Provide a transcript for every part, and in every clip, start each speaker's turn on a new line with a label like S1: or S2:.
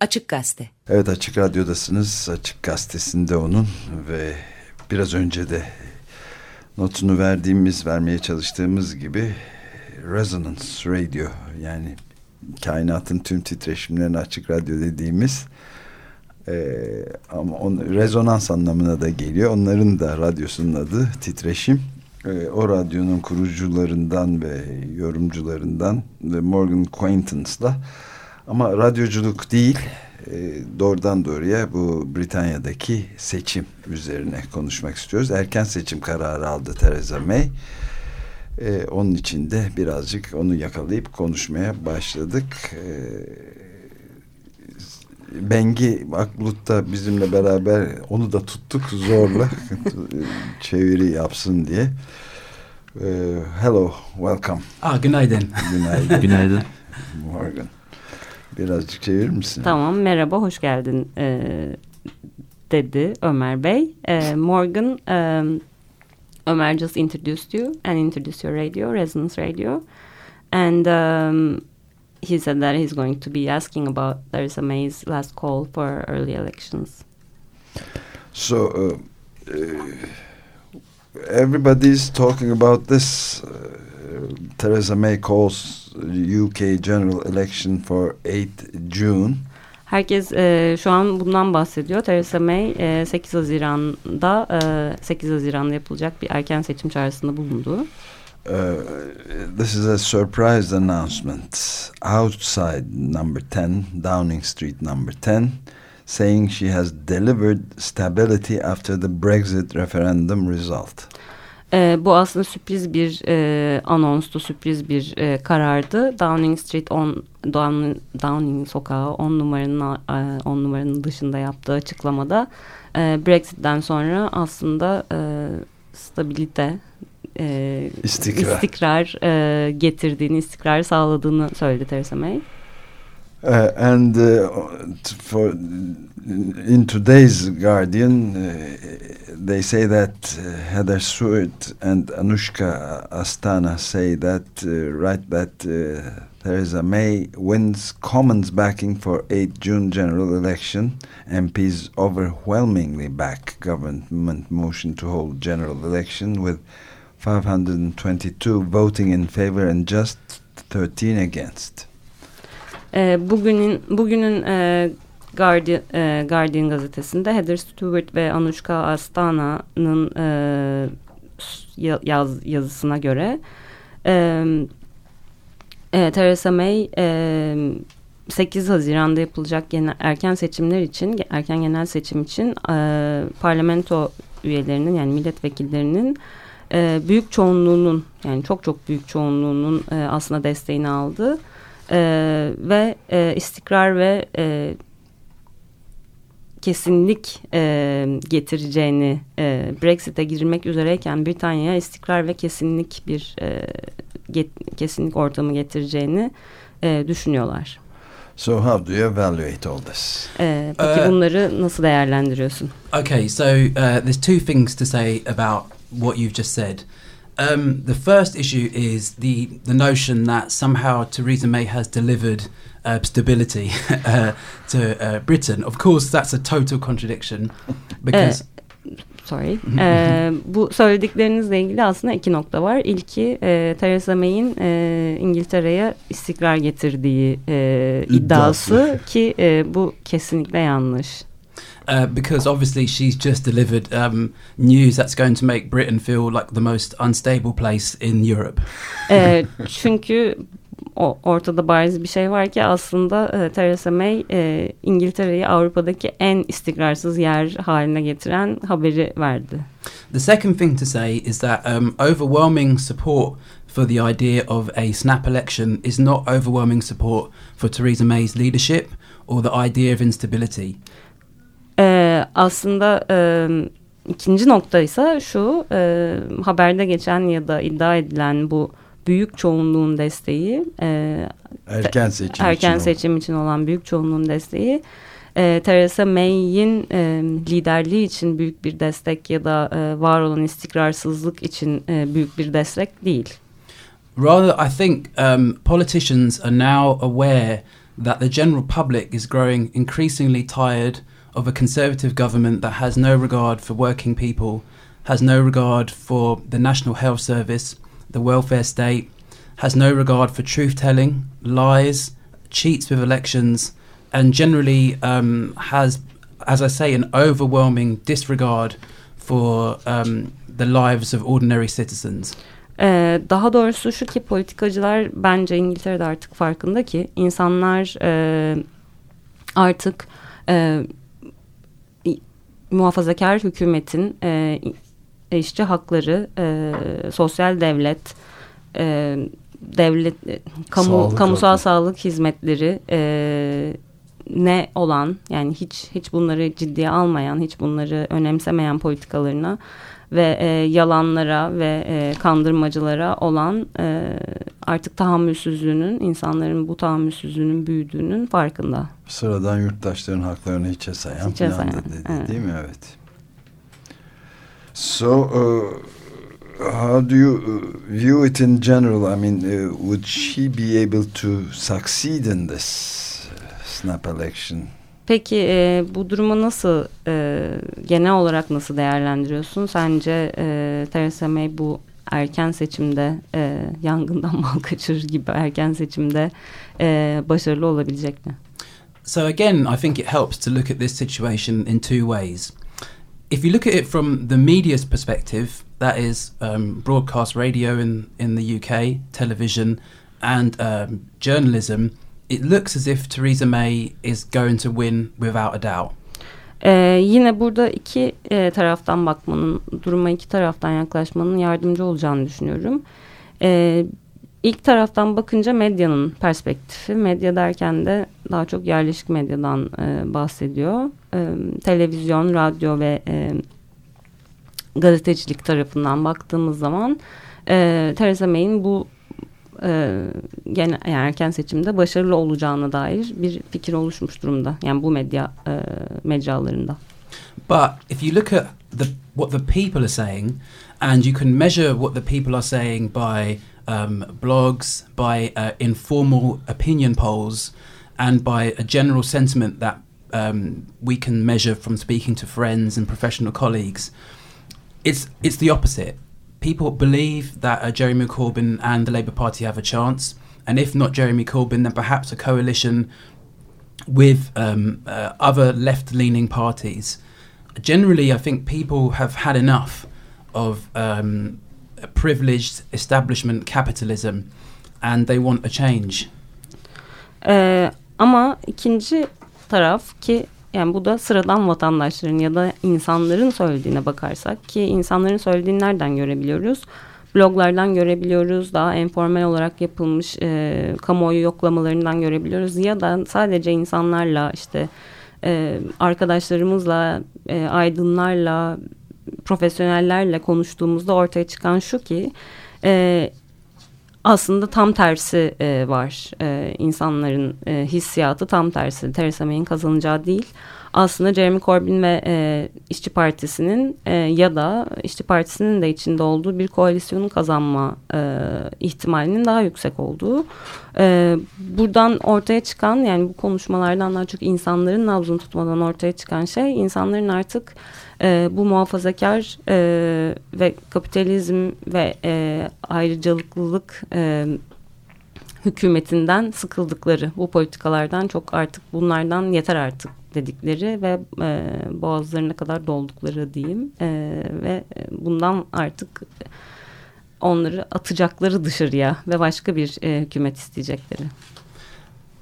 S1: Açık Gazete.
S2: Evet Açık Radyo'dasınız. Açık Gazetesi'nde onun ve biraz önce de notunu verdiğimiz, vermeye çalıştığımız gibi Resonance Radio yani kainatın tüm titreşimlerini Açık Radyo dediğimiz e, ama on, rezonans anlamına da geliyor. Onların da radyosunun adı Titreşim. E, o radyonun kurucularından ve yorumcularından ve Morgan Quaintance'la ama radyoculuk değil e, doğrudan doğruya bu Britanya'daki seçim üzerine konuşmak istiyoruz. Erken seçim kararı aldı Theresa May. E, onun için de birazcık onu yakalayıp konuşmaya başladık. E, Bengi Akbulut da bizimle beraber onu da tuttuk zorla çeviri yapsın diye. Uh, hello, welcome.
S3: Ah, günaydın.
S2: Günaydın.
S3: günaydın.
S2: Morgan. Birazcık çevirir misin?
S4: Tamam, merhaba, hoş geldin e, dedi Ömer Bey. E, Morgan, um, Ömer just introduced you and introduced your radio, Resonance Radio. And um, he said that he's going to be asking about Theresa May's last call for early elections.
S2: So, uh, uh, everybody's talking about this. Uh, Theresa May calls UK general election for 8 June.
S4: Herkes e, şu an bundan bahsediyor. Theresa May e, 8 Haziran'da e, 8 Haziran'da yapılacak bir erken seçim çağrısında bulundu.
S2: Uh, this is a surprise announcement outside number 10, Downing Street number 10, saying she has delivered stability after the Brexit referendum result.
S4: E, bu aslında sürpriz bir e, anonstu, sürpriz bir e, karardı. Downing Street 10 Downing, Downing sokağı 10 numaranın 10 numaranın dışında yaptığı açıklamada e, Brexit'ten sonra aslında e, stabilite e, istikrar, istikrar e, getirdiğini, istikrar sağladığını söyledi Theresa May.
S2: Uh, and uh, for in today's Guardian, uh, they say that uh, Heather Stewart and Anushka Astana say that uh, right that uh, Theresa May wins Commons backing for 8 June general election. MPs overwhelmingly back government motion to hold general election with 522 voting in favor and just 13 against.
S4: E, bugünün bugünün e, Guardian, e, Guardian gazetesinde Heather Stewart ve Anushka Astana'nın e, yaz, yazısına göre e, e, Theresa May e, 8 Haziran'da yapılacak genel, erken seçimler için erken genel seçim için e, parlamento üyelerinin yani milletvekillerinin e, büyük çoğunluğunun yani çok çok büyük çoğunluğunun e, aslında desteğini aldı. E, ve e, istikrar ve e, kesinlik e, getireceğini e, Brexit'e girmek üzereyken Britanya'ya istikrar ve kesinlik bir e, get, kesinlik ortamı getireceğini e, düşünüyorlar.
S2: So how do you evaluate all this?
S4: Ee, peki uh, bunları nasıl değerlendiriyorsun?
S3: Okay, so uh, there's two things to say about what you've just said. Um, the first issue is the the notion that somehow Theresa May has delivered uh, stability uh, to uh, Britain. Of course, that's a total contradiction because.
S4: sorry. ee, bu söylediklerinizle ilgili aslında iki nokta var. İlki e, Theresa May'in e, İngiltere'ye istikrar getirdiği e, iddiası ki e, bu kesinlikle yanlış.
S3: Uh, because obviously she's just delivered um, news that's going to make Britain feel like the most unstable place in Europe.
S4: e, çünkü o, ortada bariz bir şey var ki aslında e, Theresa May e, İngiltere'yi Avrupa'daki en istikrarsız yer haline getiren haberi verdi.
S3: The second thing to say is that um, overwhelming support for the idea of a snap election is not overwhelming support for Theresa May's leadership or the idea of instability.
S4: E, aslında e, ikinci nokta ise şu e, haberde geçen ya da iddia edilen bu büyük çoğunluğun desteği e,
S2: erken seçim
S4: erken
S2: için
S4: seçim olan. için olan büyük çoğunluğun desteği e, Theresa May'in e, liderliği için büyük bir destek ya da e, var olan istikrarsızlık için e, büyük bir destek değil.
S3: Rather, I think um, politicians are now aware that the general public is growing increasingly tired of a conservative government that has no regard for working people, has no regard for the National Health Service, the welfare state, has no regard for truth telling, lies, cheats with elections, and generally um, has, as I say, an overwhelming disregard for um, the lives of ordinary citizens.
S4: Ee, daha doğrusu şu ki politikacılar bence İngiltere'de artık farkında ki insanlar e, artık e, muhafazakar hükümetin e, işçi hakları, e, sosyal devlet, e, devlet, e, kamu,
S2: Sağlık
S4: kamusal
S2: hakkı.
S4: sağlık hizmetleri e, ne olan yani hiç hiç bunları ciddiye almayan, hiç bunları önemsemeyen politikalarına ve e, yalanlara ve e, kandırmacılara olan e, artık tahammülsüzlüğünün, insanların bu tahammülsüzlüğünün büyüdüğünün farkında.
S2: Sıradan yurttaşların haklarını hiçe sayan
S4: Hiçe sayan,
S2: dedi
S4: evet.
S2: değil mi? Evet. So, uh, how do you uh, view it in general? I mean, uh, would she be able to succeed in this uh, snap election?
S4: Peki e, bu durumu nasıl e, genel olarak nasıl değerlendiriyorsun? Sence e, Theresa May bu erken seçimde e, yangından mal kaçırır gibi erken seçimde e, başarılı olabilecek mi?
S3: So again, I think it helps to look at this situation in two ways. If you look at it from the media's perspective, that is um, broadcast radio in, in the UK, television, and um, journalism, it looks as if Theresa May is going to win without a doubt.
S4: Ee, yine burada iki e, taraftan bakmanın, duruma iki taraftan yaklaşmanın yardımcı olacağını düşünüyorum. Ee, ilk taraftan bakınca medyanın perspektifi, medya derken de daha çok yerleşik medyadan e, bahsediyor. E, televizyon, radyo ve e, gazetecilik tarafından baktığımız zaman e, Theresa May'in bu e, gene yani erken seçimde başarılı olacağına dair bir fikir oluşmuş durumda. Yani bu medya e, mecralarında.
S3: But if you look at the what the people are saying, and you can measure what the people are saying by um, blogs, by uh, informal opinion polls, and by a general sentiment that um, we can measure from speaking to friends and professional colleagues, it's it's the opposite. People believe that uh, Jeremy Corbyn and the Labour Party have a chance, and if not Jeremy Corbyn, then perhaps a coalition with um, uh, other left-leaning parties. Generally, I think people have had enough of um, privileged establishment capitalism, and they want a change.
S4: Ee, ama ikinci taraf ki yani bu da sıradan vatandaşların ya da insanların söylediğine bakarsak ki insanların söylediğini nereden görebiliyoruz? Bloglardan görebiliyoruz, daha informal olarak yapılmış e, kamuoyu yoklamalarından görebiliyoruz ya da sadece insanlarla işte e, arkadaşlarımızla, e, aydınlarla, profesyonellerle konuştuğumuzda ortaya çıkan şu ki e, aslında tam tersi e, var. E, insanların e, hissiyatı tam tersi. Theresa May'in kazanacağı değil. Aslında Jeremy Corbyn ve e, İşçi Partisi'nin e, ya da İşçi Partisi'nin de içinde olduğu bir koalisyonun kazanma e, ihtimalinin daha yüksek olduğu. E, buradan ortaya çıkan yani bu konuşmalardan daha çok insanların nabzını tutmadan ortaya çıkan şey insanların artık e, bu muhafazakar e, ve kapitalizm ve e, ayrıcalıklılık e, hükümetinden sıkıldıkları bu politikalardan çok artık bunlardan yeter artık dedikleri ve e, boğazlarına kadar doldukları diyeyim e, ve bundan artık onları atacakları dışarıya ve başka bir e, hükümet isteyecekleri.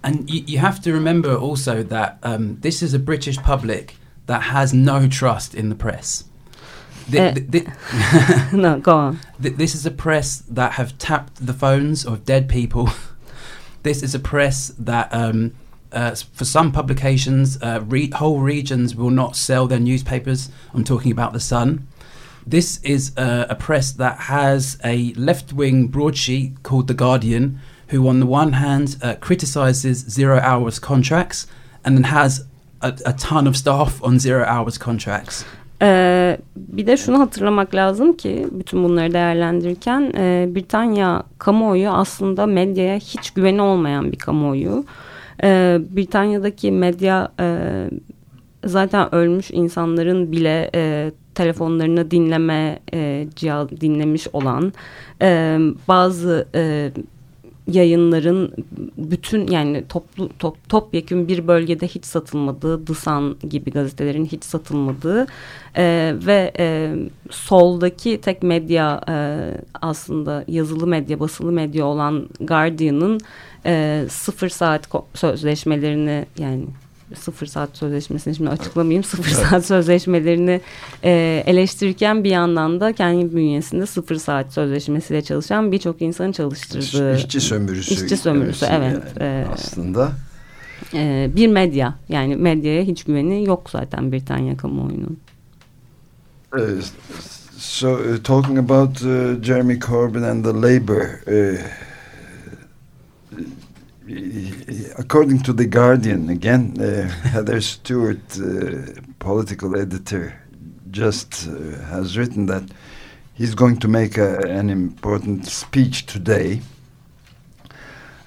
S3: And you, you have to remember also that um, this is a British public that has no trust in the press. Th-
S4: Uh,
S3: th- th-
S4: no, go on.
S3: th- this is a press that have tapped the phones of dead people. this is a press that, um, uh, for some publications, uh, re- whole regions will not sell their newspapers. I'm talking about the Sun. This is uh, a press that has a left-wing broadsheet called the Guardian, who, on the one hand, uh, criticizes zero hours contracts, and then has a, a ton of staff on zero hours contracts.
S4: Ee, bir de şunu hatırlamak lazım ki bütün bunları değerlendirirken e, Britanya kamuoyu aslında medyaya hiç güveni olmayan bir kamuoyu. E, Britanya'daki medya e, zaten ölmüş insanların bile e, telefonlarını dinleme e, cihaz dinlemiş olan e, bazı e, yayınların bütün yani toplu top, topyekun bir bölgede hiç satılmadığı, Dısan gibi gazetelerin hiç satılmadığı e, ve e, soldaki tek medya e, aslında yazılı medya, basılı medya olan Guardian'ın e, sıfır saat sözleşmelerini yani sıfır saat sözleşmesini şimdi açıklamayayım. Sıfır saat sözleşmelerini e, eleştirirken bir yandan da kendi bünyesinde sıfır saat sözleşmesiyle çalışan birçok insanı çalıştırdığı.
S2: İşçi sömürüsü.
S4: İşçi sömürüsü evet.
S2: Yani, aslında.
S4: E, bir medya yani medyaya hiç güveni yok zaten Britanya kamuoyunun.
S2: Uh, so uh, talking about uh, Jeremy Corbyn and the Labour uh, according to the Guardian, again, uh, Heather Stewart, uh, political editor, just uh, has written that he's going to make a, an important speech today.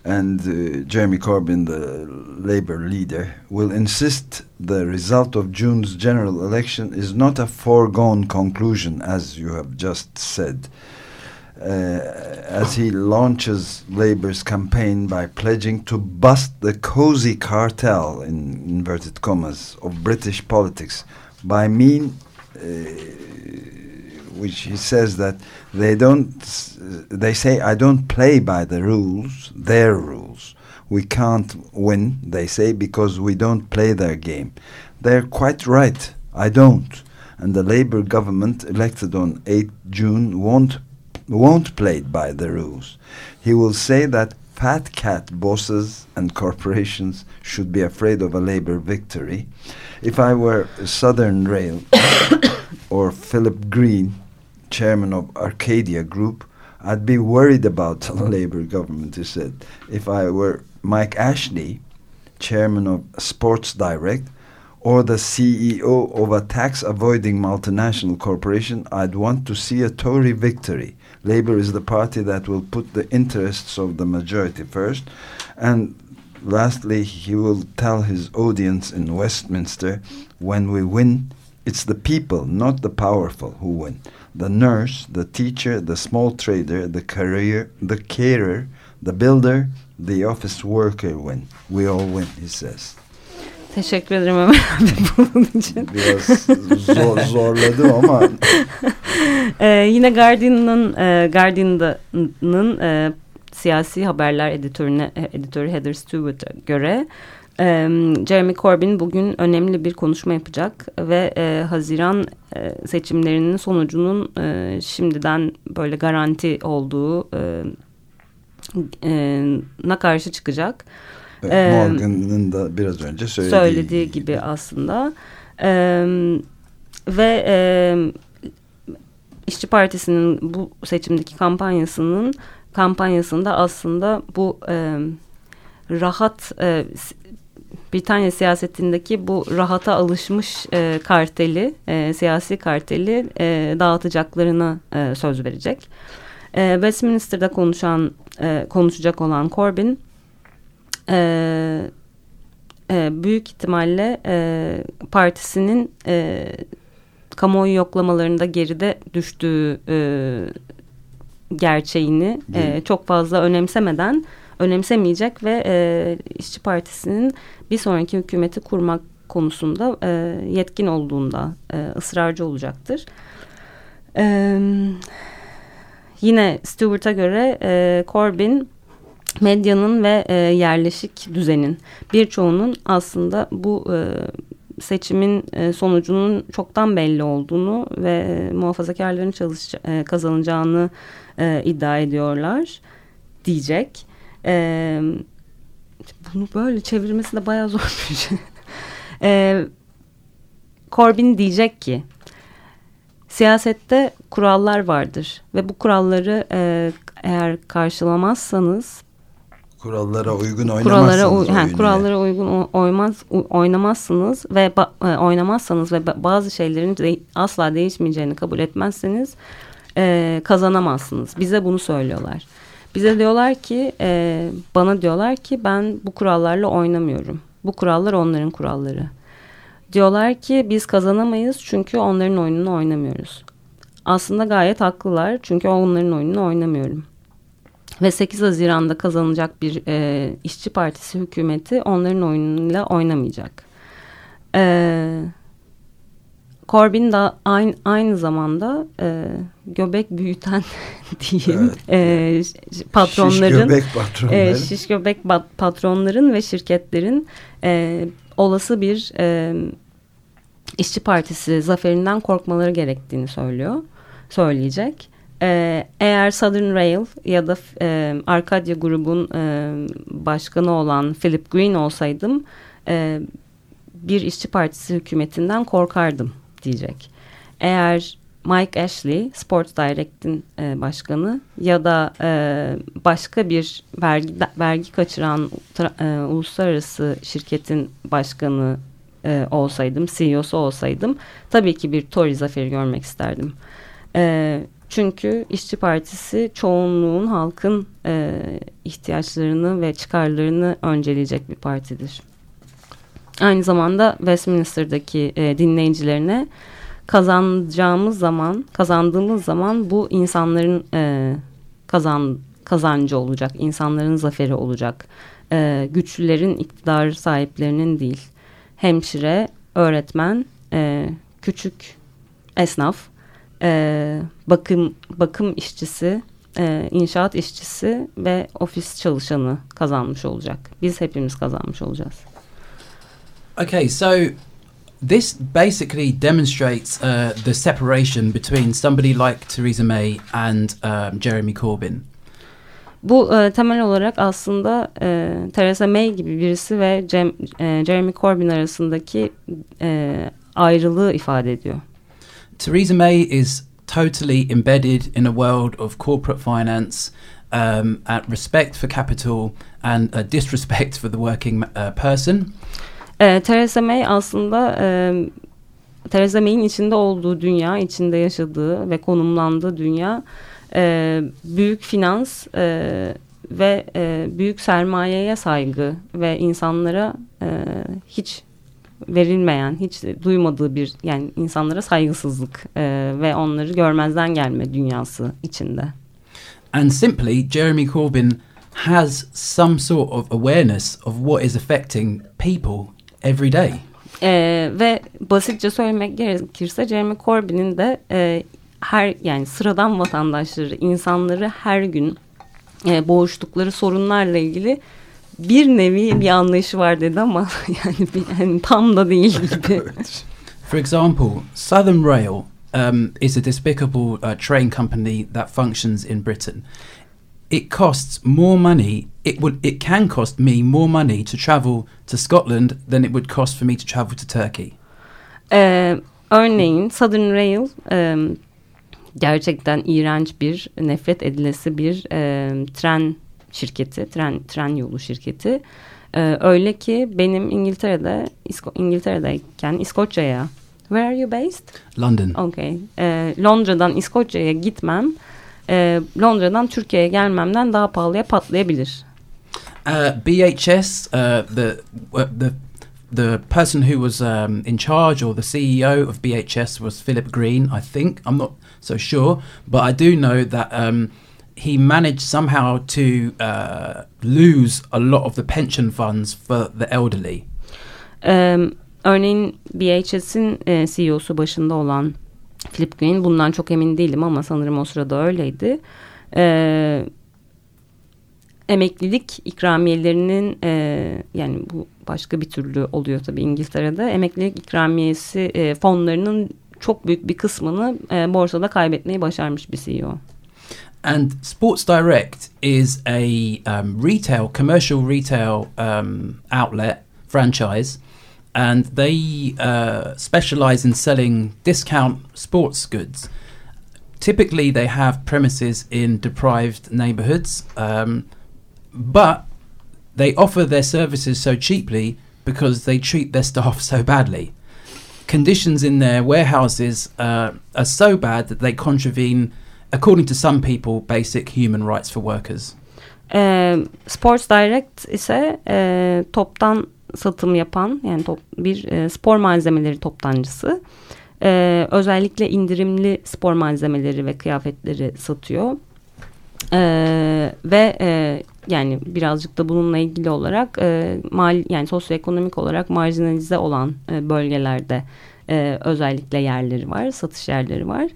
S2: And uh, Jeremy Corbyn, the Labour leader, will insist the result of June's general election is not a foregone conclusion, as you have just said as he launches Labour's campaign by pledging to bust the cozy cartel, in inverted commas, of British politics by mean uh, which he says that they don't they say I don't play by the rules their rules. We can't win they say because we don't play their game. They're quite right. I don't. And the Labour government elected on 8 June won't won't play it by the rules. He will say that fat cat bosses and corporations should be afraid of a labor victory. If I were Southern Rail or Philip Green, chairman of Arcadia Group, I'd be worried about a labor government, he said. If I were Mike Ashley, chairman of Sports Direct, or the CEO of a tax avoiding multinational corporation, I'd want to see a Tory victory. Labour is the party that will put the interests of the majority first. And lastly, he will tell his audience in Westminster when we win, it's the people, not the powerful, who win. The nurse, the teacher, the small trader, the career, the carer, the builder, the office worker win. We all win, he says.
S4: Teşekkür ederim Ömer abi bunun için.
S2: Biraz zor, zorladım ama.
S4: ee, yine Guardian'ın e, Guardian'ın e, siyasi haberler editörüne editörü Heather Stewart'a göre e, Jeremy Corbyn bugün önemli bir konuşma yapacak ve e, Haziran e, seçimlerinin sonucunun e, şimdiden böyle garanti olduğu e, e, na karşı çıkacak.
S2: Morgan'ın da biraz önce söylediği,
S4: söylediği gibi aslında. E, ve e, İşçi Partisi'nin bu seçimdeki kampanyasının kampanyasında aslında bu e, rahat e, Britanya siyasetindeki bu rahata alışmış e, karteli, e, siyasi karteli e, dağıtacaklarına e, söz verecek. E, Westminster'da konuşan, e, konuşacak olan Corbyn, e, e, büyük ihtimalle e, partisinin e, kamuoyu yoklamalarında geride düştüğü e, gerçeğini e, çok fazla önemsemeden önemsemeyecek ve e, İşçi Partisi'nin bir sonraki hükümeti kurmak konusunda e, yetkin olduğunda e, ısrarcı olacaktır. E, yine Stewart'a göre e, Corbyn medyanın ve e, yerleşik düzenin birçoğunun aslında bu e, seçimin e, sonucunun çoktan belli olduğunu ve e, muhafazakarların çalış, e, kazanacağını e, iddia ediyorlar diyecek. E, bunu böyle çevirmesi de bayağı zor bir şey. e, Corbyn diyecek ki siyasette kurallar vardır ve bu kuralları e, eğer karşılamazsanız
S2: kurallara uygun oynamazsınız. Kurallara,
S4: he, kurallara uygun oymaz oynamazsınız ve e, oynamazsanız ve bazı şeylerin de asla değişmeyeceğini kabul etmezseniz e, kazanamazsınız. Bize bunu söylüyorlar. Bize diyorlar ki e, bana diyorlar ki ben bu kurallarla oynamıyorum. Bu kurallar onların kuralları. Diyorlar ki biz kazanamayız çünkü onların oyununu oynamıyoruz. Aslında gayet haklılar çünkü onların oyununu oynamıyorum. Ve 8 Haziran'da kazanacak bir e, işçi partisi hükümeti onların oyunuyla oynamayacak. E, Corbyn da aynı, aynı zamanda e, göbek büyüten diyeyim evet. e, patronların şiş göbek, patronların. E, şiş göbek patronların ve şirketlerin e, olası bir e, işçi partisi zaferinden korkmaları gerektiğini söylüyor söyleyecek. Ee, eğer Southern Rail ya da e, Arcadia grubun e, başkanı olan Philip Green olsaydım e, bir işçi partisi hükümetinden korkardım diyecek. Eğer Mike Ashley, Sports Direct'in e, başkanı ya da e, başka bir vergi vergi kaçıran e, uluslararası şirketin başkanı e, olsaydım, CEO'su olsaydım tabii ki bir Tory zaferi görmek isterdim. E, çünkü İşçi Partisi çoğunluğun halkın e, ihtiyaçlarını ve çıkarlarını önceleyecek bir partidir. Aynı zamanda Westminster'daki e, dinleyicilerine kazanacağımız zaman, kazandığımız zaman bu insanların e, kazan kazancı olacak, insanların zaferi olacak. E, güçlülerin iktidar sahiplerinin değil. Hemşire, öğretmen, e, küçük esnaf, e, bakım bakım işçisi, e, inşaat işçisi ve ofis çalışanı kazanmış olacak. Biz hepimiz kazanmış olacağız.
S3: Okay, so this basically demonstrates uh, the separation between somebody like Theresa May and um, Jeremy Corbyn.
S4: Bu e, temel olarak aslında e, Theresa May gibi birisi ve Cem, e, Jeremy Corbyn arasındaki e, ayrılığı ifade ediyor.
S3: Theresa May is totally embedded in a world of corporate finance um, and respect for capital and a disrespect for the working uh, person.
S4: E, Theresa May aslında e, Theresa May'in içinde olduğu dünya, içinde yaşadığı ve konumlandığı dünya e, büyük finans e, ve e, büyük sermayeye saygı ve insanlara e, hiç verilmeyen, hiç duymadığı bir yani insanlara saygısızlık e, ve onları görmezden gelme dünyası içinde.
S3: And simply Jeremy Corbyn has some sort of awareness of what is affecting people every day.
S4: Ee, ve basitçe söylemek gerekirse Jeremy Corbyn'in de e, her yani sıradan vatandaşları, insanları her gün e, boğuştukları sorunlarla ilgili bir nevi bir anlayışı var dedi ama yani, yani tam da değil gibi.
S3: For example, Southern Rail um, is a despicable uh, train company that functions in Britain. it costs more money. It would it can cost me more money to travel to Scotland than it would cost for me to travel to Turkey.
S4: Ee, örneğin Southern Rail e, gerçekten iğrenç bir nefret edilesi bir e, tren şirketi, tren tren yolu şirketi. Ee, öyle ki benim İngiltere'de İsko İngiltere'deyken İskoçya'ya Where are you based?
S3: London.
S4: Okay. Ee, Londra'dan İskoçya'ya gitmem e, Londra'dan Türkiye'ye gelmemden daha pahalıya patlayabilir.
S3: Uh, BHS, uh, the uh, the the person who was um, in charge or the CEO of BHS was Philip Green, I think. I'm not so sure, but I do know that um, he managed somehow to uh, lose a lot of the pension funds for the elderly.
S4: Um, örneğin BHS'in e, CEO'su başında olan Philip Green bundan çok emin değilim ama sanırım o sırada öyleydi. Ee, emeklilik ikramiyelerinin e, yani bu başka bir türlü oluyor tabii İngiltere'de. Emeklilik ikramiyesi e, fonlarının çok büyük bir kısmını e, borsada kaybetmeyi başarmış bir CEO.
S3: And Sports Direct is a um, retail, commercial retail um, outlet franchise and they uh, specialize in selling discount sports goods. Typically, they have premises in deprived neighborhoods, um, but they offer their services so cheaply because they treat their staff so badly. Conditions in their warehouses uh, are so bad that they contravene, according to some people, basic human rights for workers.
S4: E, Sports Direct ise e, toptan satım yapan yani top, bir e, spor malzemeleri toptancısı. E, özellikle indirimli spor malzemeleri ve kıyafetleri satıyor. E, ve e, yani birazcık da bununla ilgili olarak e, mal yani sosyoekonomik olarak marjinalize olan e, bölgelerde e, özellikle yerleri var, satış yerleri var.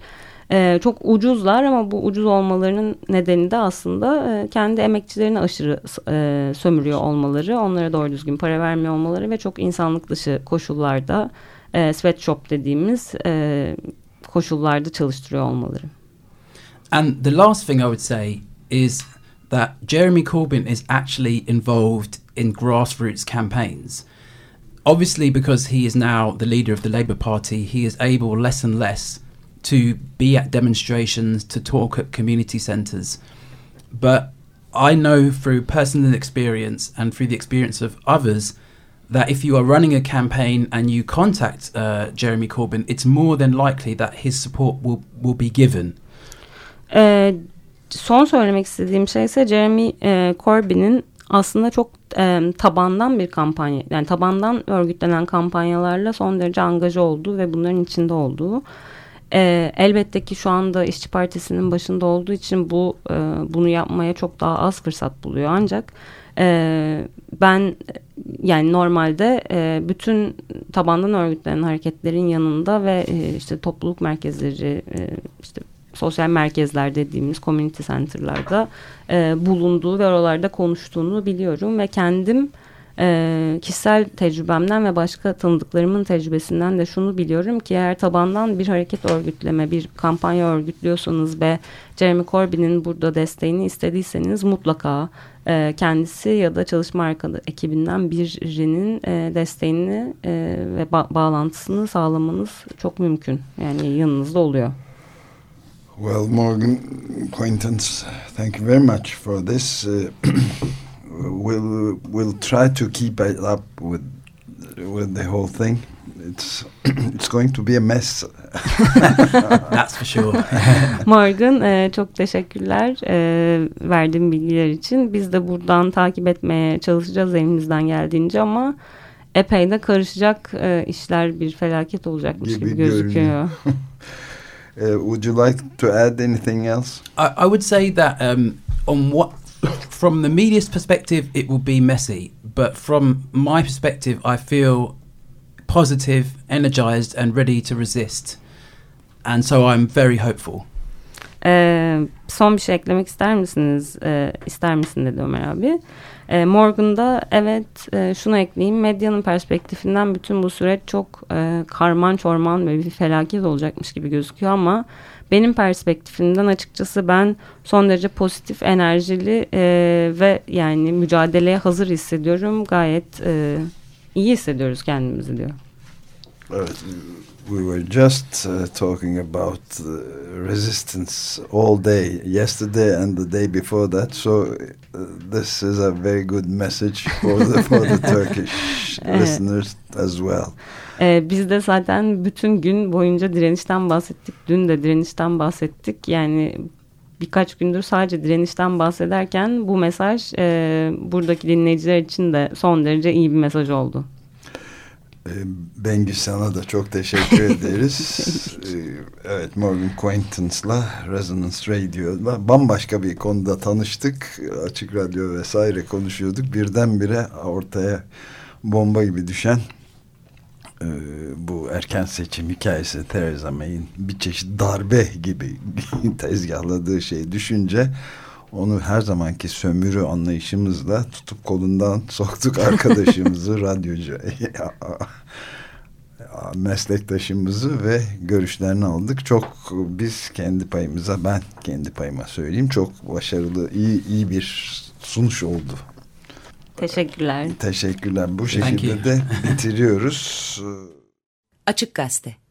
S4: E, çok ucuzlar ama bu ucuz olmalarının nedeni de aslında e, kendi emekçilerini aşırı e, sömürüyor olmaları, onlara doğru düzgün para vermiyor olmaları ve çok insanlık dışı koşullarda e, sweatshop dediğimiz koşullarda çalıştırıyor olmaları.
S3: And the last thing I would say is that Jeremy Corbyn is actually involved in grassroots campaigns. Obviously, because he is now the leader of the Labour Party, he is able less and less to be at demonstrations, to talk at community centres. But I know through personal experience and through the experience of others that if you are running a campaign and you contact uh, Jeremy Corbyn, it's more than likely that his support will, will be given.
S4: Ee, son söylemek istediğim şey ise Jeremy e, Corbyn'in aslında çok e, tabandan bir kampanya yani tabandan örgütlenen kampanyalarla son derece angaja olduğu ve bunların içinde olduğu. E, elbette ki şu anda İşçi Partisi'nin başında olduğu için bu e, bunu yapmaya çok daha az fırsat buluyor. Ancak e, ben yani normalde e, bütün tabandan örgütlenen hareketlerin yanında ve e, işte topluluk merkezleri e, işte sosyal merkezler dediğimiz community center'larda e, bulunduğu ve oralarda konuştuğunu biliyorum ve kendim e, kişisel tecrübemden ve başka tanıdıklarımın tecrübesinden de şunu biliyorum ki eğer tabandan bir hareket örgütleme, bir kampanya örgütlüyorsanız ve Jeremy Corbyn'in burada desteğini istediyseniz mutlaka e, kendisi ya da çalışma arkadaşı ekibinden birinin e, desteğini e, ve ba bağlantısını sağlamanız çok mümkün. Yani yanınızda oluyor.
S2: Well, Morgan Quaintance, thank you very much for this. Uh, we'll we'll try to keep up with with the whole thing. It's it's going to be a mess.
S3: That's for sure.
S4: Morgan e, çok teşekkürler e, verdiğim bilgiler için. Biz de buradan takip etmeye çalışacağız elimizden geldiğince ama epey de karışacak e, işler bir felaket olacakmış gibi, gibi gözüküyor.
S2: uh, would you like to add anything else?
S3: I, I would say that um, on what from the media's perspective, it will be messy. But from my perspective, I feel positive, energized, and ready to resist. And so I'm very hopeful.
S4: Ee, son bir şey eklemek ister misiniz? Ee, ister misin dedi Ömer abi. Ee, Morgan'da evet e, şunu ekleyeyim. Medyanın perspektifinden bütün bu süreç çok e, karman çorman ve bir felaket olacakmış gibi gözüküyor ama benim perspektifimden açıkçası ben son derece pozitif, enerjili e, ve yani mücadeleye hazır hissediyorum. Gayet e, iyi hissediyoruz kendimizi diyor.
S2: Evet, we were just uh, talking about uh, resistance all day yesterday and the day before that so uh, this is a very good message for the for the Turkish listeners as well.
S4: Ee, biz de zaten bütün gün boyunca direnişten bahsettik. Dün de direnişten bahsettik. Yani birkaç gündür sadece direnişten bahsederken bu mesaj e, buradaki dinleyiciler için de son derece iyi bir mesaj oldu.
S2: Ee, Bengü sana da çok teşekkür ederiz. Ee, evet Morgan Quaintance'la Resonance Radio'da bambaşka bir konuda tanıştık. Açık Radyo vesaire konuşuyorduk. Birdenbire ortaya bomba gibi düşen e, bu erken seçim hikayesi Theresa May'in bir çeşit darbe gibi tezgahladığı şeyi düşünce onu her zamanki sömürü anlayışımızla tutup kolundan soktuk arkadaşımızı, radyocu meslektaşımızı ve görüşlerini aldık. Çok biz kendi payımıza, ben kendi payıma söyleyeyim çok başarılı, iyi, iyi bir sunuş oldu.
S4: Teşekkürler.
S2: Teşekkürler. Bu şekilde de bitiriyoruz.
S1: Açık Gazete